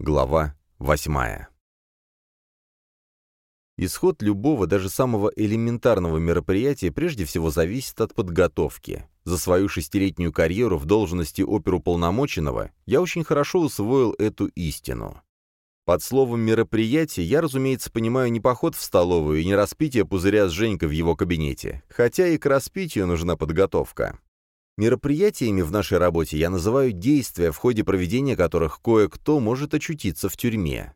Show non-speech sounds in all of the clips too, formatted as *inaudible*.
Глава восьмая. Исход любого, даже самого элементарного мероприятия прежде всего зависит от подготовки. За свою шестилетнюю карьеру в должности оперуполномоченного я очень хорошо усвоил эту истину. Под словом «мероприятие» я, разумеется, понимаю не поход в столовую и не распитие пузыря с Женькой в его кабинете, хотя и к распитию нужна подготовка. Мероприятиями в нашей работе я называю действия, в ходе проведения которых кое-кто может очутиться в тюрьме.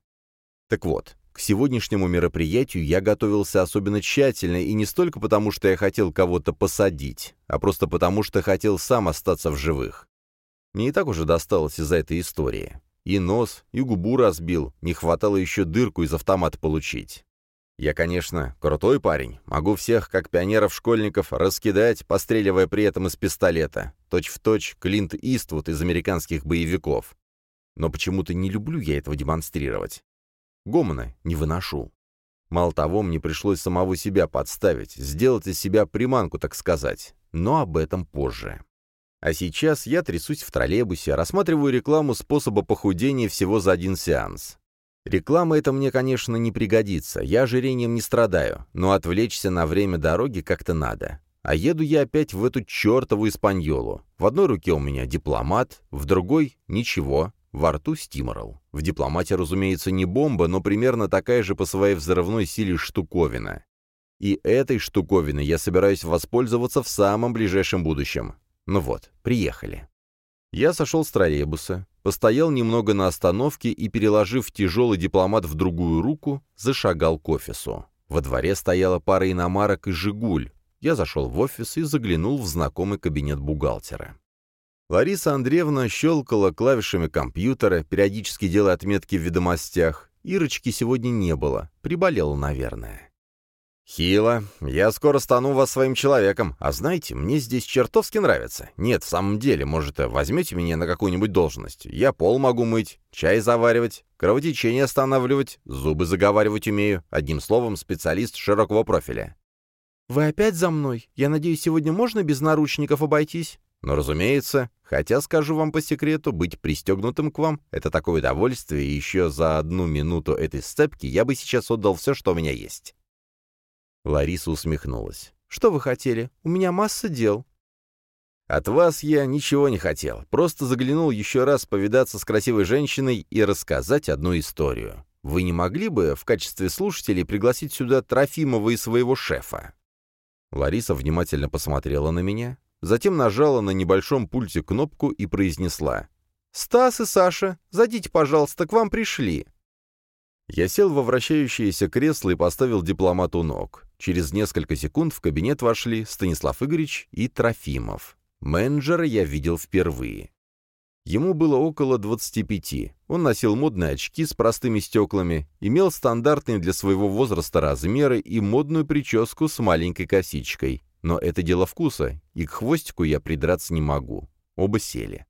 Так вот, к сегодняшнему мероприятию я готовился особенно тщательно, и не столько потому, что я хотел кого-то посадить, а просто потому, что хотел сам остаться в живых. Мне и так уже досталось из-за этой истории. И нос, и губу разбил, не хватало еще дырку из автомата получить. Я, конечно, крутой парень, могу всех, как пионеров-школьников, раскидать, постреливая при этом из пистолета. Точь-в-точь точь Клинт Иствуд из американских боевиков. Но почему-то не люблю я этого демонстрировать. Гомона не выношу. Мало того, мне пришлось самого себя подставить, сделать из себя приманку, так сказать. Но об этом позже. А сейчас я трясусь в троллейбусе, рассматриваю рекламу способа похудения всего за один сеанс. Реклама это мне, конечно, не пригодится, я ожирением не страдаю, но отвлечься на время дороги как-то надо. А еду я опять в эту чертову Испаньолу. В одной руке у меня дипломат, в другой — ничего, во рту стиморал. В дипломате, разумеется, не бомба, но примерно такая же по своей взрывной силе штуковина. И этой штуковиной я собираюсь воспользоваться в самом ближайшем будущем. Ну вот, приехали. Я сошел с троллейбуса, постоял немного на остановке и, переложив тяжелый дипломат в другую руку, зашагал к офису. Во дворе стояла пара иномарок и «Жигуль». Я зашел в офис и заглянул в знакомый кабинет бухгалтера. Лариса Андреевна щелкала клавишами компьютера, периодически делая отметки в ведомостях. Ирочки сегодня не было, приболела, наверное. «Хила, я скоро стану вас своим человеком, а знаете, мне здесь чертовски нравится. Нет, в самом деле, может, возьмете меня на какую-нибудь должность? Я пол могу мыть, чай заваривать, кровотечение останавливать, зубы заговаривать умею. Одним словом, специалист широкого профиля». «Вы опять за мной? Я надеюсь, сегодня можно без наручников обойтись?» «Ну, разумеется. Хотя, скажу вам по секрету, быть пристегнутым к вам — это такое удовольствие, и еще за одну минуту этой сцепки я бы сейчас отдал все, что у меня есть». Лариса усмехнулась. «Что вы хотели? У меня масса дел». «От вас я ничего не хотел. Просто заглянул еще раз повидаться с красивой женщиной и рассказать одну историю. Вы не могли бы в качестве слушателей пригласить сюда Трофимова и своего шефа?» Лариса внимательно посмотрела на меня, затем нажала на небольшом пульте кнопку и произнесла. «Стас и Саша, зайдите, пожалуйста, к вам пришли». Я сел во вращающееся кресло и поставил дипломату ног. Через несколько секунд в кабинет вошли Станислав Игоревич и Трофимов. Менеджера я видел впервые. Ему было около 25. Он носил модные очки с простыми стеклами, имел стандартные для своего возраста размеры и модную прическу с маленькой косичкой. Но это дело вкуса, и к хвостику я придраться не могу. Оба сели.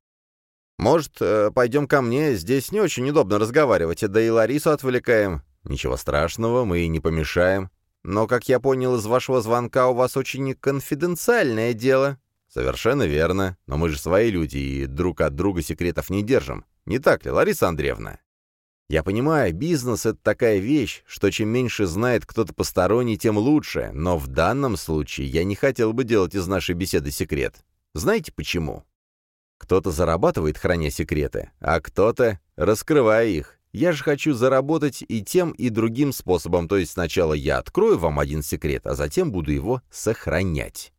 «Может, э, пойдем ко мне? Здесь не очень удобно разговаривать, да и Ларису отвлекаем». «Ничего страшного, мы и не помешаем. Но, как я понял из вашего звонка, у вас очень конфиденциальное дело». «Совершенно верно. Но мы же свои люди и друг от друга секретов не держим. Не так ли, Лариса Андреевна?» «Я понимаю, бизнес — это такая вещь, что чем меньше знает кто-то посторонний, тем лучше, но в данном случае я не хотел бы делать из нашей беседы секрет. Знаете почему?» Кто-то зарабатывает, храня секреты, а кто-то раскрывая их. Я же хочу заработать и тем, и другим способом, то есть сначала я открою вам один секрет, а затем буду его сохранять».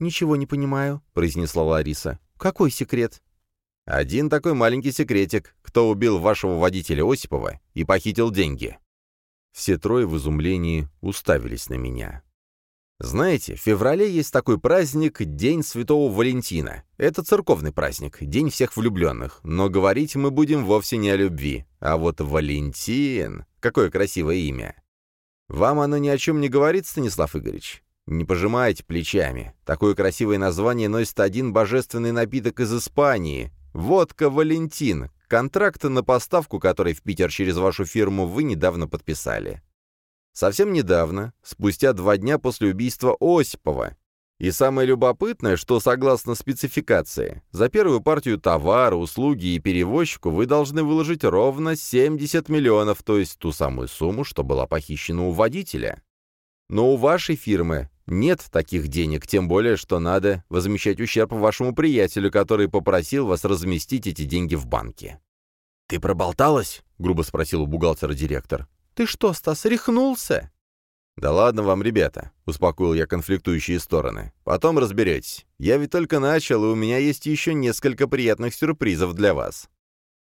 «Ничего не понимаю», — произнесла Лариса. «Какой секрет?» «Один такой маленький секретик. Кто убил вашего водителя Осипова и похитил деньги?» Все трое в изумлении уставились на меня. Знаете, в феврале есть такой праздник День Святого Валентина. Это церковный праздник, День всех влюбленных. Но говорить мы будем вовсе не о любви. А вот Валентин... Какое красивое имя. Вам оно ни о чем не говорит, Станислав Игоревич? Не пожимайте плечами. Такое красивое название носит один божественный напиток из Испании. Водка Валентин. Контракт на поставку, который в Питер через вашу фирму вы недавно подписали. Совсем недавно, спустя два дня после убийства Осипова, И самое любопытное, что согласно спецификации, за первую партию товара, услуги и перевозчику вы должны выложить ровно 70 миллионов, то есть ту самую сумму, что была похищена у водителя. Но у вашей фирмы нет таких денег, тем более, что надо возмещать ущерб вашему приятелю, который попросил вас разместить эти деньги в банке. «Ты проболталась?» — грубо спросил у бухгалтера директор. «Ты что, Стас, рехнулся?» «Да ладно вам, ребята», — успокоил я конфликтующие стороны. «Потом разберетесь. Я ведь только начал, и у меня есть еще несколько приятных сюрпризов для вас».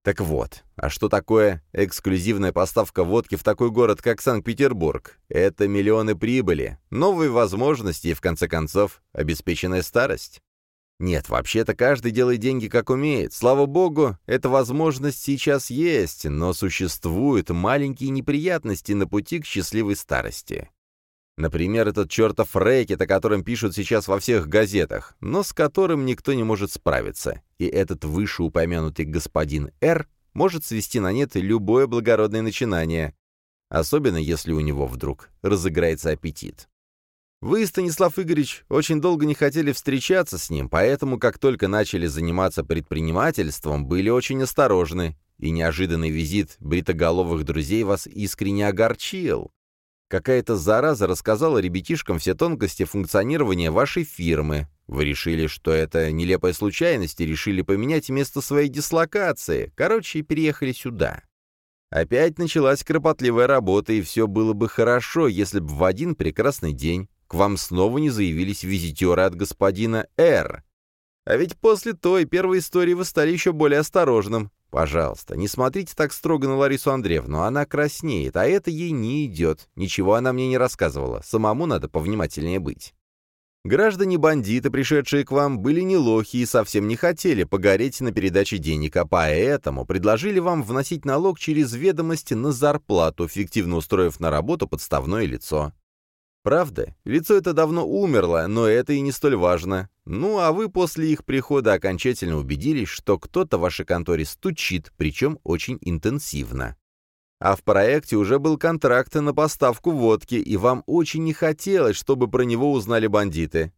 Так вот, а что такое эксклюзивная поставка водки в такой город, как Санкт-Петербург? Это миллионы прибыли, новые возможности и, в конце концов, обеспеченная старость. Нет, вообще-то каждый делает деньги как умеет. Слава богу, эта возможность сейчас есть, но существуют маленькие неприятности на пути к счастливой старости. Например, этот чертов рэкет, о котором пишут сейчас во всех газетах, но с которым никто не может справиться. И этот вышеупомянутый господин Р может свести на нет любое благородное начинание, особенно если у него вдруг разыграется аппетит. Вы, Станислав Игоревич, очень долго не хотели встречаться с ним, поэтому, как только начали заниматься предпринимательством, были очень осторожны, и неожиданный визит бритоголовых друзей вас искренне огорчил. Какая-то зараза рассказала ребятишкам все тонкости функционирования вашей фирмы. Вы решили, что это нелепая случайность, и решили поменять место своей дислокации. Короче, переехали сюда. Опять началась кропотливая работа, и все было бы хорошо, если бы в один прекрасный день к вам снова не заявились визитеры от господина Р. А ведь после той первой истории вы стали еще более осторожным, Пожалуйста, не смотрите так строго на Ларису Андреевну, она краснеет, а это ей не идет. Ничего она мне не рассказывала, самому надо повнимательнее быть. Граждане-бандиты, пришедшие к вам, были не лохи и совсем не хотели погореть на передаче денег, а поэтому предложили вам вносить налог через ведомости на зарплату, фиктивно устроив на работу подставное лицо. Правда, лицо это давно умерло, но это и не столь важно. Ну, а вы после их прихода окончательно убедились, что кто-то в вашей конторе стучит, причем очень интенсивно. А в проекте уже был контракт на поставку водки, и вам очень не хотелось, чтобы про него узнали бандиты.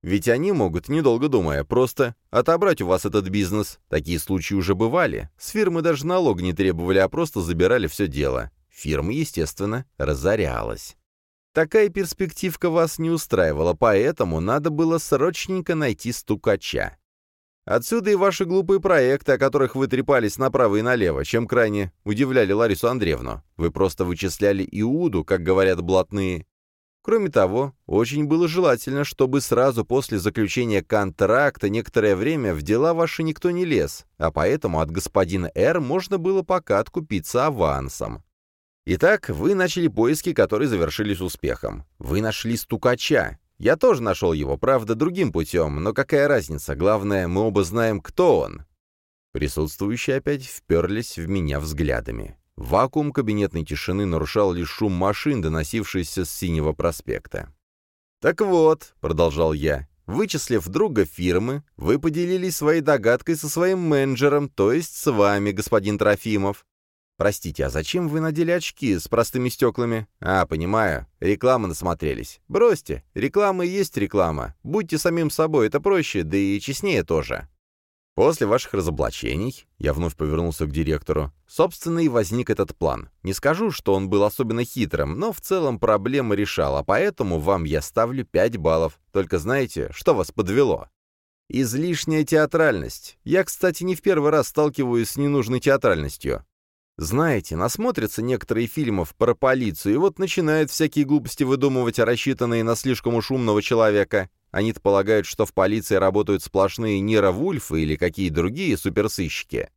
Ведь они могут, недолго думая, просто отобрать у вас этот бизнес. Такие случаи уже бывали. С фирмы даже налог не требовали, а просто забирали все дело. Фирма, естественно, разорялась. Такая перспективка вас не устраивала, поэтому надо было срочненько найти стукача. Отсюда и ваши глупые проекты, о которых вы трепались направо и налево, чем крайне удивляли Ларису Андреевну. Вы просто вычисляли Иуду, как говорят блатные. Кроме того, очень было желательно, чтобы сразу после заключения контракта некоторое время в дела ваши никто не лез, а поэтому от господина Р можно было пока откупиться авансом. Итак, вы начали поиски, которые завершились успехом. Вы нашли стукача. Я тоже нашел его, правда, другим путем, но какая разница, главное, мы оба знаем, кто он. Присутствующие опять вперлись в меня взглядами. Вакуум кабинетной тишины нарушал лишь шум машин, доносившийся с синего проспекта. «Так вот», — продолжал я, — «вычислив друга фирмы, вы поделились своей догадкой со своим менеджером, то есть с вами, господин Трофимов. «Простите, а зачем вы надели очки с простыми стеклами?» «А, понимаю. Реклама насмотрелись. Бросьте. Реклама и есть реклама. Будьте самим собой, это проще, да и честнее тоже». После ваших разоблачений, я вновь повернулся к директору, собственно и возник этот план. Не скажу, что он был особенно хитрым, но в целом проблемы решал, а поэтому вам я ставлю 5 баллов. Только знаете, что вас подвело? Излишняя театральность. Я, кстати, не в первый раз сталкиваюсь с ненужной театральностью. Знаете, насмотрятся некоторые фильмов про полицию, и вот начинают всякие глупости выдумывать, рассчитанные на слишком уж умного человека. Они-то полагают, что в полиции работают сплошные Нира Вульфы или какие другие суперсыщики.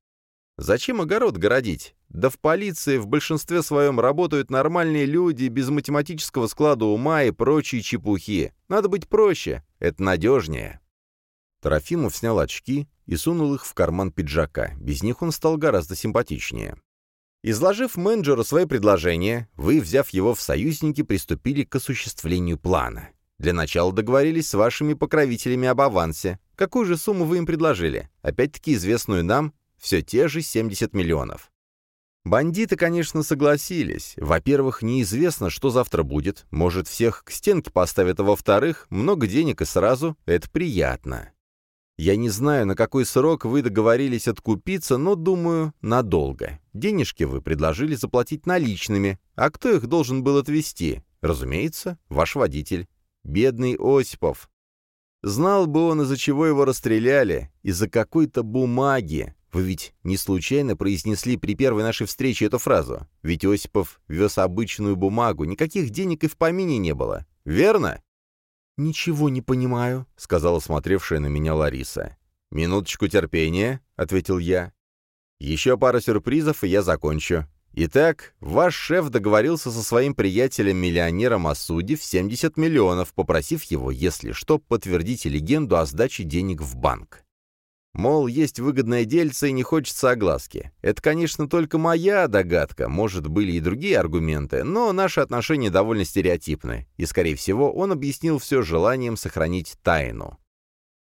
Зачем огород городить? Да в полиции в большинстве своем работают нормальные люди без математического склада ума и прочие чепухи. Надо быть проще, это надежнее. Трофимов снял очки и сунул их в карман пиджака. Без них он стал гораздо симпатичнее. Изложив менеджеру свои предложения, вы, взяв его в союзники, приступили к осуществлению плана. Для начала договорились с вашими покровителями об авансе. Какую же сумму вы им предложили? Опять-таки известную нам, все те же 70 миллионов. Бандиты, конечно, согласились. Во-первых, неизвестно, что завтра будет. Может, всех к стенке поставят, а во-вторых, много денег и сразу. Это приятно. Я не знаю, на какой срок вы договорились откупиться, но, думаю, надолго. Денежки вы предложили заплатить наличными. А кто их должен был отвезти? Разумеется, ваш водитель. Бедный Осипов. Знал бы он, из-за чего его расстреляли. Из-за какой-то бумаги. Вы ведь не случайно произнесли при первой нашей встрече эту фразу? Ведь Осипов вез обычную бумагу, никаких денег и в помине не было. Верно? «Ничего не понимаю», — сказала смотревшая на меня Лариса. «Минуточку терпения», — ответил я. «Еще пара сюрпризов, и я закончу. Итак, ваш шеф договорился со своим приятелем-миллионером о суде в 70 миллионов, попросив его, если что, подтвердить легенду о сдаче денег в банк. Мол, есть выгодное дельце и не хочется огласки. Это, конечно, только моя догадка, может, были и другие аргументы, но наши отношения довольно стереотипны, и, скорее всего, он объяснил все желанием сохранить тайну.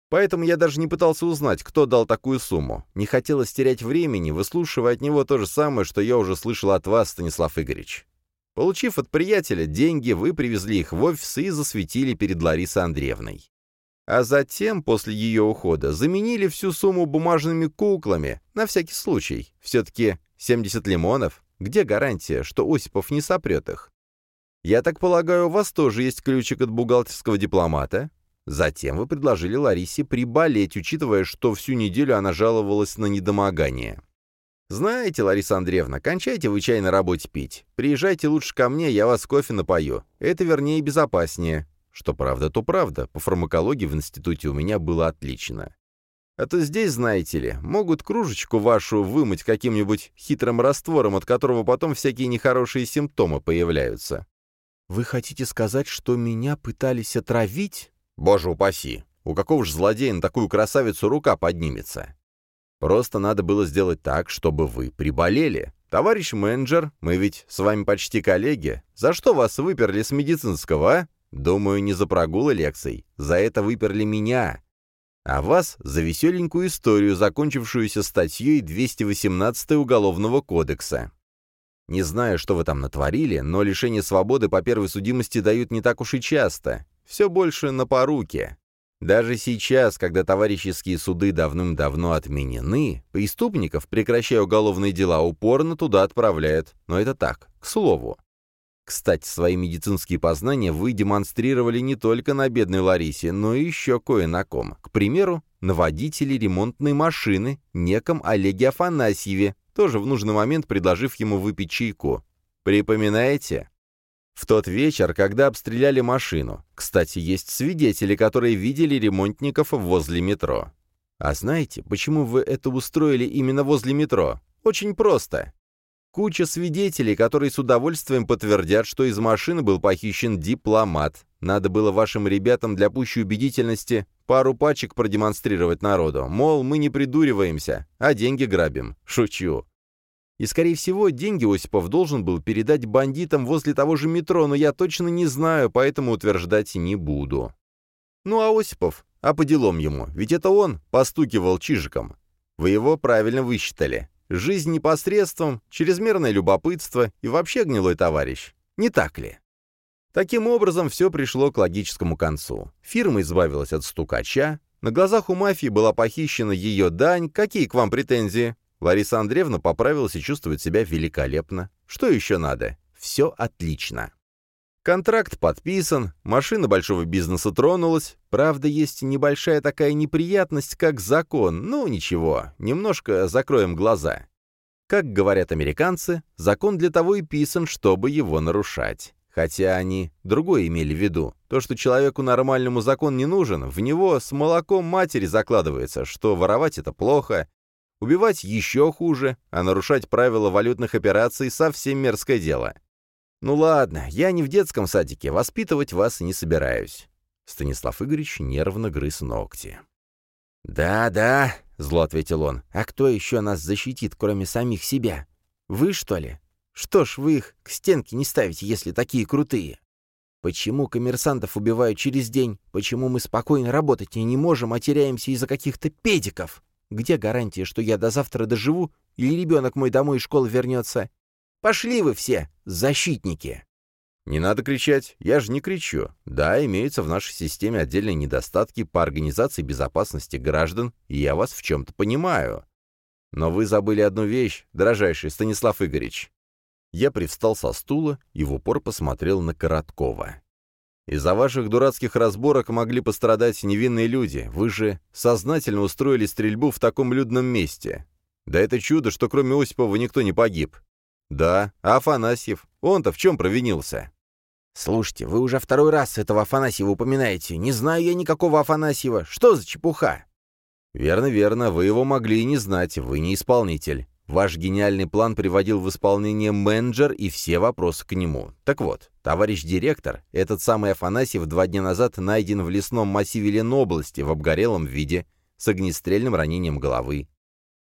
Поэтому я даже не пытался узнать, кто дал такую сумму. Не хотелось терять времени, выслушивая от него то же самое, что я уже слышал от вас, Станислав Игоревич. Получив от приятеля деньги, вы привезли их в офис и засветили перед Ларисой Андреевной. А затем, после ее ухода, заменили всю сумму бумажными куклами, на всякий случай. Все-таки 70 лимонов. Где гарантия, что Осипов не сопрет их? Я так полагаю, у вас тоже есть ключик от бухгалтерского дипломата? Затем вы предложили Ларисе приболеть, учитывая, что всю неделю она жаловалась на недомогание. «Знаете, Лариса Андреевна, кончайте вы чай на работе пить. Приезжайте лучше ко мне, я вас кофе напою. Это вернее безопаснее. Что правда, то правда. По фармакологии в институте у меня было отлично. А то здесь, знаете ли, могут кружечку вашу вымыть каким-нибудь хитрым раствором, от которого потом всякие нехорошие симптомы появляются. «Вы хотите сказать, что меня пытались отравить?» «Боже упаси! У какого же злодея на такую красавицу рука поднимется?» «Просто надо было сделать так, чтобы вы приболели. Товарищ менеджер, мы ведь с вами почти коллеги. За что вас выперли с медицинского, а?» Думаю, не за прогулы лекций. За это выперли меня. А вас за веселенькую историю, закончившуюся статьей 218 Уголовного кодекса. Не знаю, что вы там натворили, но лишение свободы по первой судимости дают не так уж и часто. Все больше на поруке. Даже сейчас, когда товарищеские суды давным-давно отменены, преступников, прекращая уголовные дела, упорно туда отправляют. Но это так, к слову. Кстати, свои медицинские познания вы демонстрировали не только на бедной Ларисе, но и еще кое на. К примеру, на водителе ремонтной машины, неком Олеге Афанасьеве, тоже в нужный момент предложив ему выпить чайку. Припоминаете? В тот вечер, когда обстреляли машину. Кстати, есть свидетели, которые видели ремонтников возле метро. А знаете, почему вы это устроили именно возле метро? Очень просто. Куча свидетелей, которые с удовольствием подтвердят, что из машины был похищен дипломат. Надо было вашим ребятам для пущей убедительности пару пачек продемонстрировать народу. Мол, мы не придуриваемся, а деньги грабим. Шучу. И, скорее всего, деньги Осипов должен был передать бандитам возле того же метро, но я точно не знаю, поэтому утверждать не буду. Ну а Осипов? А по делам ему, ведь это он постукивал чижиком. Вы его правильно высчитали. Жизнь непосредством, чрезмерное любопытство и вообще гнилой товарищ. Не так ли? Таким образом, все пришло к логическому концу. Фирма избавилась от стукача, на глазах у мафии была похищена ее дань. Какие к вам претензии? Лариса Андреевна поправилась и чувствует себя великолепно. Что еще надо? Все отлично. Контракт подписан, машина большого бизнеса тронулась. Правда, есть небольшая такая неприятность, как закон. Ну, ничего, немножко закроем глаза. Как говорят американцы, закон для того и писан, чтобы его нарушать. Хотя они другое имели в виду. То, что человеку нормальному закон не нужен, в него с молоком матери закладывается, что воровать это плохо, убивать еще хуже, а нарушать правила валютных операций совсем мерзкое дело. «Ну ладно, я не в детском садике, воспитывать вас не собираюсь». Станислав Игоревич нервно грыз ногти. «Да, да», — зло ответил он, — «а кто еще нас защитит, кроме самих себя? Вы, что ли? Что ж вы их к стенке не ставите, если такие крутые? Почему коммерсантов убивают через день? Почему мы спокойно работать не можем, а теряемся из-за каких-то педиков? Где гарантия, что я до завтра доживу Или ребенок мой домой из школы вернется. Пошли вы все, защитники!» «Не надо кричать, я же не кричу. Да, имеются в нашей системе отдельные недостатки по организации безопасности граждан, и я вас в чем-то понимаю. Но вы забыли одну вещь, дорожайший Станислав Игоревич». Я привстал со стула и в упор посмотрел на Короткова. Из-за ваших дурацких разборок могли пострадать невинные люди. Вы же сознательно устроили стрельбу в таком людном месте. Да это чудо, что кроме Осипова никто не погиб. Да, а Афанасьев? Он-то в чем провинился? «Слушайте, вы уже второй раз этого Афанасьева упоминаете. Не знаю я никакого Афанасьева. Что за чепуха?» «Верно, верно. Вы его могли и не знать. Вы не исполнитель. Ваш гениальный план приводил в исполнение менеджер и все вопросы к нему. Так вот, товарищ директор, этот самый Афанасьев два дня назад найден в лесном массиве Ленобласти в обгорелом виде, с огнестрельным ранением головы.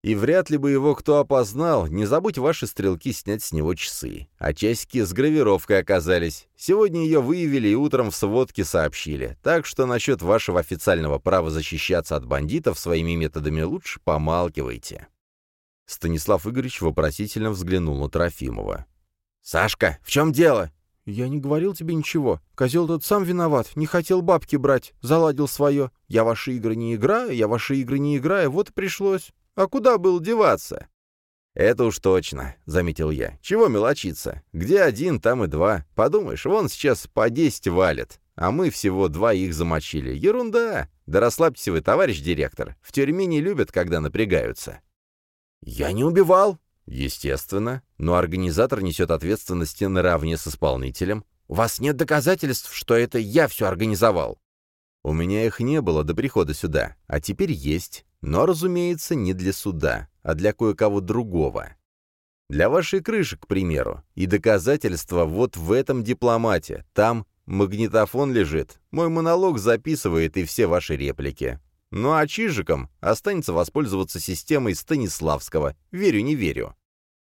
И вряд ли бы его кто опознал, не забудь ваши стрелки снять с него часы. А часики с гравировкой оказались. Сегодня ее выявили и утром в сводке сообщили. Так что насчет вашего официального права защищаться от бандитов своими методами лучше помалкивайте. Станислав Игоревич вопросительно взглянул на Трофимова. «Сашка, в чем дело?» «Я не говорил тебе ничего. Козел тот сам виноват, не хотел бабки брать, заладил свое. Я ваши игры не играю, я ваши игры не играю, вот и пришлось. А куда было деваться?» «Это уж точно», — заметил я. «Чего мелочиться? Где один, там и два. Подумаешь, вон сейчас по десять валят, а мы всего два их замочили. Ерунда! Да расслабьтесь вы, товарищ директор. В тюрьме не любят, когда напрягаются». «Я не убивал!» «Естественно. Но организатор несет ответственности наравне с исполнителем. У вас нет доказательств, что это я все организовал?» «У меня их не было до прихода сюда, а теперь есть. Но, разумеется, не для суда, а для кое-кого другого. Для вашей крыши, к примеру. И доказательства вот в этом дипломате. Там магнитофон лежит. Мой монолог записывает и все ваши реплики. Ну а Чижиком останется воспользоваться системой Станиславского. Верю, не верю.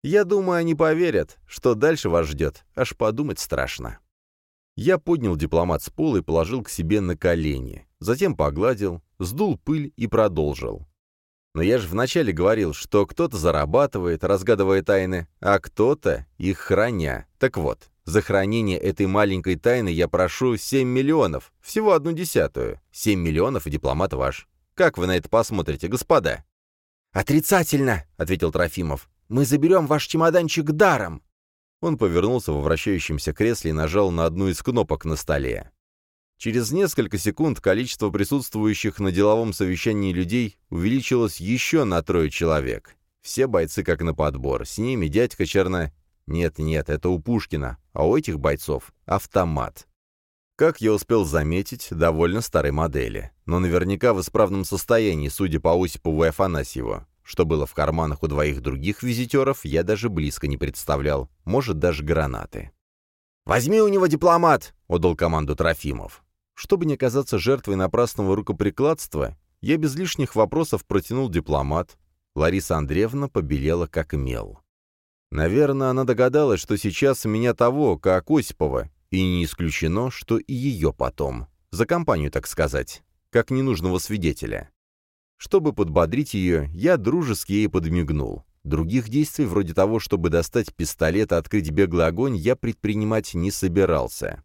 Я думаю, они поверят, что дальше вас ждет, аж подумать страшно. Я поднял дипломат с пола и положил к себе на колени. Затем погладил, сдул пыль и продолжил. Но я же вначале говорил, что кто-то зарабатывает, разгадывая тайны, а кто-то их храня. Так вот, за хранение этой маленькой тайны я прошу 7 миллионов, всего одну десятую. 7 миллионов и дипломат ваш. Как вы на это посмотрите, господа?» «Отрицательно», — ответил Трофимов. «Мы заберем ваш чемоданчик даром». Он повернулся в вращающемся кресле и нажал на одну из кнопок на столе. Через несколько секунд количество присутствующих на деловом совещании людей увеличилось еще на трое человек. Все бойцы как на подбор. С ними дядька Черно... Нет-нет, это у Пушкина, а у этих бойцов — автомат. Как я успел заметить, довольно старой модели, но наверняка в исправном состоянии, судя по Осипову и Афанасьеву. Что было в карманах у двоих других визитеров, я даже близко не представлял. Может, даже гранаты. «Возьми у него дипломат!» — отдал команду Трофимов. Чтобы не оказаться жертвой напрасного рукоприкладства, я без лишних вопросов протянул дипломат. Лариса Андреевна побелела как мел. Наверное, она догадалась, что сейчас меня того, как Осипова, и не исключено, что и ее потом. За компанию, так сказать, как ненужного свидетеля. Чтобы подбодрить ее, я дружески ей подмигнул. Других действий, вроде того, чтобы достать пистолет и открыть беглый огонь, я предпринимать не собирался.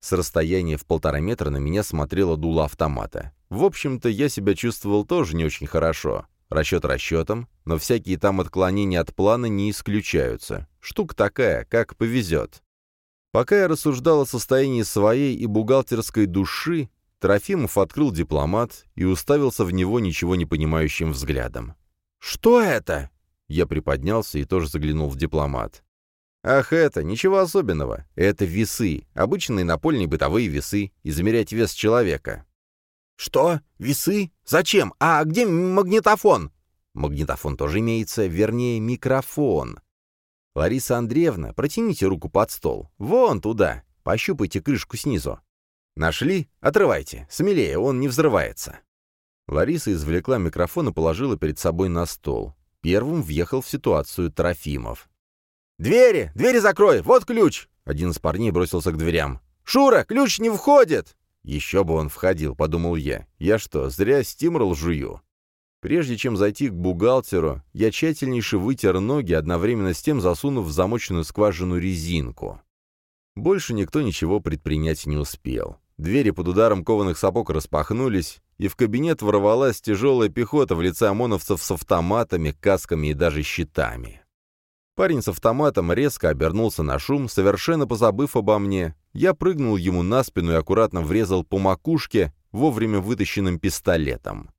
С расстояния в полтора метра на меня смотрела дуло автомата. В общем-то, я себя чувствовал тоже не очень хорошо. Расчет расчетом, но всякие там отклонения от плана не исключаются. Штука такая, как повезет. Пока я рассуждал о состоянии своей и бухгалтерской души, Трофимов открыл дипломат и уставился в него ничего не понимающим взглядом. «Что это?» Я приподнялся и тоже заглянул в дипломат. «Ах, это, ничего особенного. Это весы, обычные напольные бытовые весы, измерять вес человека. «Что? Весы? Зачем? А где магнитофон?» «Магнитофон тоже имеется, вернее, микрофон». «Лариса Андреевна, протяните руку под стол. Вон туда. Пощупайте крышку снизу». «Нашли? Отрывайте. Смелее, он не взрывается». Лариса извлекла микрофон и положила перед собой на стол. Первым въехал в ситуацию Трофимов. «Двери! Двери закрой! Вот ключ!» Один из парней бросился к дверям. «Шура, ключ не входит!» «Еще бы он входил», — подумал я. «Я что, зря стимрол жую?» Прежде чем зайти к бухгалтеру, я тщательнейше вытер ноги, одновременно с тем засунув в замоченную скважину резинку. Больше никто ничего предпринять не успел. Двери под ударом кованых сапог распахнулись, и в кабинет ворвалась тяжелая пехота в лице ОМОНовцев с автоматами, касками и даже щитами. Парень с автоматом резко обернулся на шум, совершенно позабыв обо мне. Я прыгнул ему на спину и аккуратно врезал по макушке вовремя вытащенным пистолетом.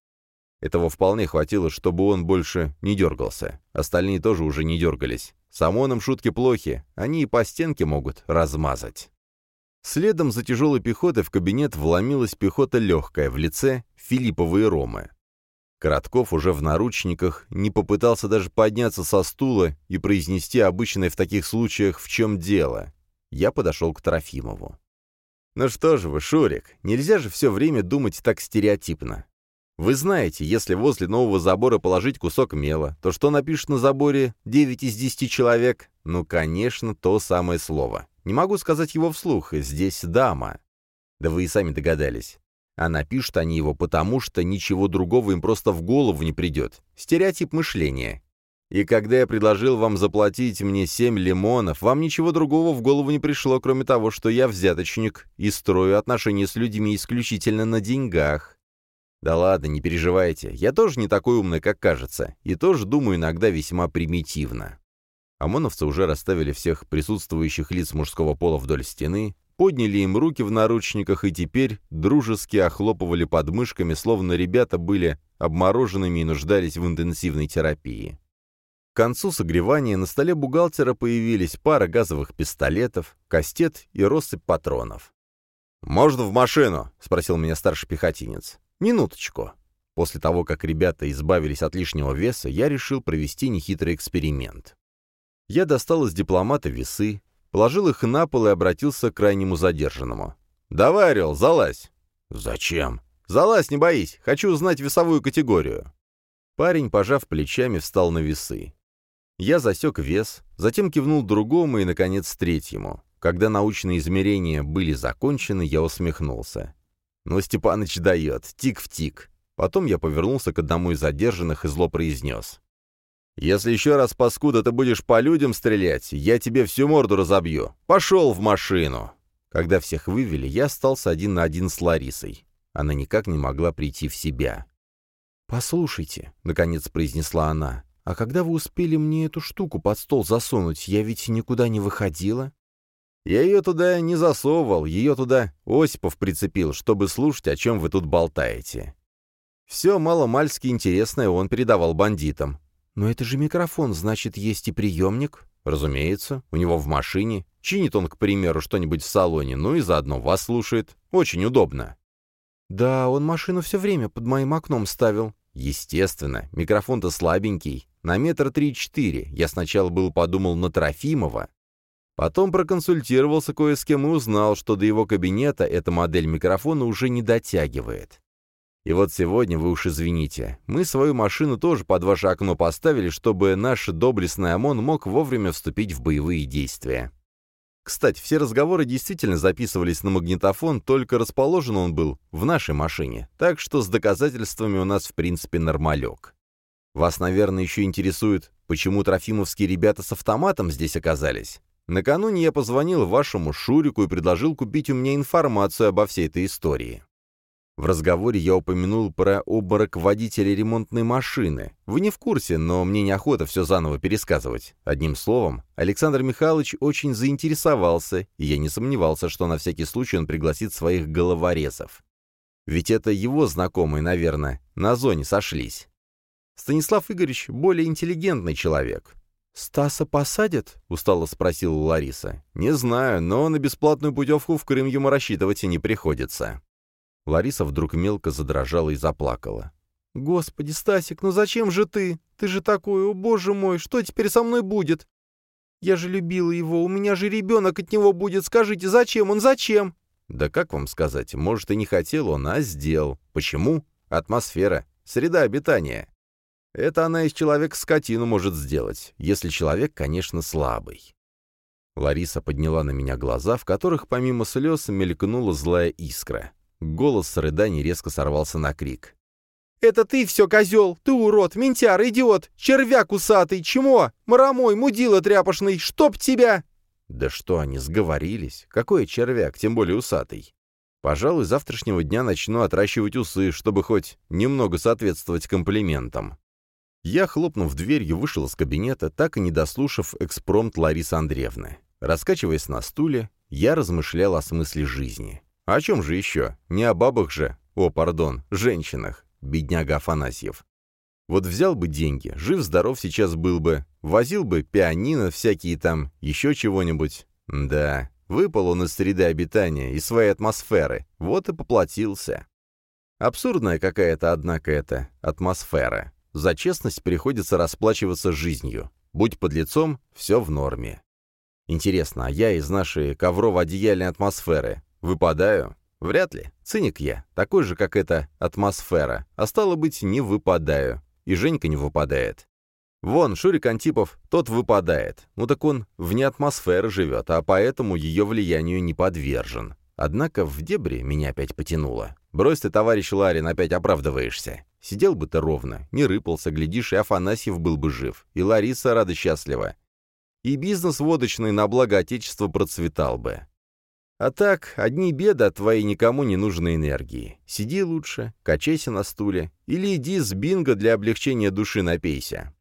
Этого вполне хватило, чтобы он больше не дергался. Остальные тоже уже не дергались. С ОМОНом шутки плохи, они и по стенке могут размазать. Следом за тяжелой пехотой в кабинет вломилась пехота легкая в лице Филиппова и Ромы. Коротков уже в наручниках не попытался даже подняться со стула и произнести обычное в таких случаях «в чем дело?». Я подошел к Трофимову. «Ну что же вы, Шурик, нельзя же все время думать так стереотипно. Вы знаете, если возле нового забора положить кусок мела, то что напишет на заборе 9 из 10 человек? Ну, конечно, то самое слово. Не могу сказать его вслух, здесь дама. Да вы и сами догадались. А напишут они его потому, что ничего другого им просто в голову не придет. Стереотип мышления. И когда я предложил вам заплатить мне семь лимонов, вам ничего другого в голову не пришло, кроме того, что я взяточник и строю отношения с людьми исключительно на деньгах. Да ладно, не переживайте, я тоже не такой умный, как кажется, и тоже думаю иногда весьма примитивно. ОМОНовцы уже расставили всех присутствующих лиц мужского пола вдоль стены, подняли им руки в наручниках и теперь дружески охлопывали подмышками, словно ребята были обмороженными и нуждались в интенсивной терапии. К концу согревания на столе бухгалтера появились пара газовых пистолетов, кастет и россыпь патронов. «Можно в машину?» — спросил меня старший пехотинец. «Минуточку». После того, как ребята избавились от лишнего веса, я решил провести нехитрый эксперимент. Я достал из дипломата весы, положил их на пол и обратился к крайнему задержанному. «Давай, Орел, залазь!» «Зачем?» «Залазь, не боись, хочу узнать весовую категорию». Парень, пожав плечами, встал на весы. Я засек вес, затем кивнул другому и, наконец, третьему. Когда научные измерения были закончены, я усмехнулся. «Ну, Степаныч дает, тик в тик». Потом я повернулся к одному из задержанных и зло произнес. «Если еще раз, паскуда, ты будешь по людям стрелять, я тебе всю морду разобью. Пошел в машину!» Когда всех вывели, я остался один на один с Ларисой. Она никак не могла прийти в себя. «Послушайте», — наконец произнесла она, — «а когда вы успели мне эту штуку под стол засунуть, я ведь никуда не выходила?» «Я ее туда не засовывал, ее туда Осипов прицепил, чтобы слушать, о чем вы тут болтаете». Все мало-мальски интересное он передавал бандитам. «Но это же микрофон, значит, есть и приемник?» «Разумеется, у него в машине. Чинит он, к примеру, что-нибудь в салоне, ну и заодно вас слушает. Очень удобно». «Да, он машину все время под моим окном ставил». «Естественно, микрофон-то слабенький. На метр три-четыре. Я сначала был подумал на Трофимова. Потом проконсультировался кое с кем и узнал, что до его кабинета эта модель микрофона уже не дотягивает. И вот сегодня, вы уж извините, мы свою машину тоже под ваше окно поставили, чтобы наш доблестный ОМОН мог вовремя вступить в боевые действия. Кстати, все разговоры действительно записывались на магнитофон, только расположен он был в нашей машине, так что с доказательствами у нас в принципе нормалек. Вас, наверное, еще интересует, почему трофимовские ребята с автоматом здесь оказались? Накануне я позвонил вашему Шурику и предложил купить у меня информацию обо всей этой истории. В разговоре я упомянул про обморок водителя ремонтной машины. Вы не в курсе, но мне неохота все заново пересказывать. Одним словом, Александр Михайлович очень заинтересовался, и я не сомневался, что на всякий случай он пригласит своих головорезов. Ведь это его знакомые, наверное, на зоне сошлись. Станислав Игоревич более интеллигентный человек. «Стаса посадят?» — устало спросила Лариса. «Не знаю, но на бесплатную путевку в Крым ему рассчитывать и не приходится». Лариса вдруг мелко задрожала и заплакала. «Господи, Стасик, ну зачем же ты? Ты же такой, о боже мой, что теперь со мной будет? Я же любила его, у меня же ребенок от него будет. Скажите, зачем он, зачем?» «Да как вам сказать, может, и не хотел он, а сделал. Почему? Атмосфера, среда обитания. Это она из человека скотину может сделать, если человек, конечно, слабый». Лариса подняла на меня глаза, в которых помимо слез мелькнула злая искра. Голос с рыданий резко сорвался на крик. «Это ты все, козел! Ты урод, ментяр, идиот, червяк усатый, чмо, маромой, мудила тряпошный, чтоб тебя!» Да что они, сговорились? Какой червяк, тем более усатый? Пожалуй, завтрашнего дня начну отращивать усы, чтобы хоть немного соответствовать комплиментам. Я, хлопнув дверью, вышел из кабинета, так и не дослушав экспромт Ларисы Андреевны. Раскачиваясь на стуле, я размышлял о смысле жизни. О чем же еще? Не о бабах же. О, пардон, женщинах. Бедняга Афанасьев. Вот взял бы деньги, жив-здоров сейчас был бы, возил бы пианино всякие там, еще чего-нибудь. Да, выпал он из среды обитания, из своей атмосферы, вот и поплатился. Абсурдная какая-то, однако, эта атмосфера. За честность приходится расплачиваться жизнью. Будь под лицом, все в норме. Интересно, а я из нашей коврово-одеяльной атмосферы выпадаю? Вряд ли. Циник я, такой же, как эта атмосфера. А стало быть, не выпадаю. И Женька не выпадает. Вон, Шурик Антипов, тот выпадает. Ну так он вне атмосферы живет, а поэтому ее влиянию не подвержен. Однако в дебри меня опять потянуло. Брось ты, товарищ Ларин, опять оправдываешься. Сидел бы ты ровно, не рыпался, глядишь, и Афанасьев был бы жив, и Лариса рада счастлива. И бизнес водочный на благо Отечества процветал бы. А так, одни беды от твоей никому не нужной энергии. Сиди лучше, качайся на стуле, или иди с бинго для облегчения души напейся.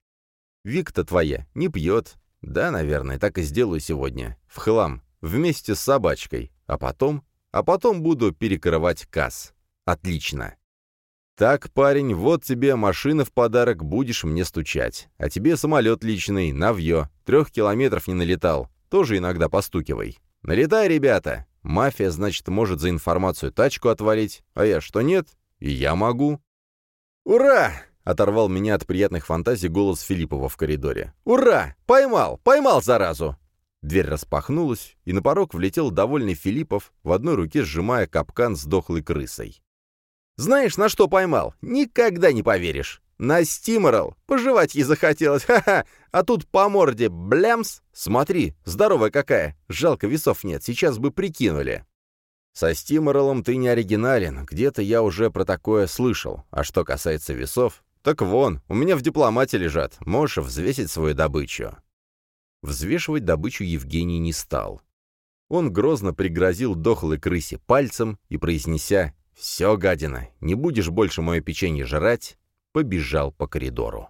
Вик-то твоя не пьет. Да, наверное, так и сделаю сегодня. В хлам, вместе с собачкой. А потом... А потом буду перекрывать касс. Отлично. «Так, парень, вот тебе машина в подарок, будешь мне стучать. А тебе самолет личный, навье. Трех километров не налетал. Тоже иногда постукивай. Налетай, ребята. Мафия, значит, может за информацию тачку отвалить. А я что, нет? И я могу». «Ура!» — оторвал меня от приятных фантазий голос Филиппова в коридоре. «Ура! Поймал! Поймал, заразу!» Дверь распахнулась, и на порог влетел довольный Филиппов, в одной руке сжимая капкан с дохлой крысой. Знаешь, на что поймал? Никогда не поверишь. На стиморал. Пожевать ей захотелось, *laughs* ха-ха. А тут по морде блямс. Смотри, здоровая какая. Жалко, весов нет, сейчас бы прикинули. Со стиморалом ты не оригинален, где-то я уже про такое слышал. А что касается весов, так вон, у меня в дипломате лежат, можешь взвесить свою добычу. Взвешивать добычу Евгений не стал. Он грозно пригрозил дохлой крысе пальцем и, произнеся «Все, гадина, не будешь больше мое печенье жрать», побежал по коридору.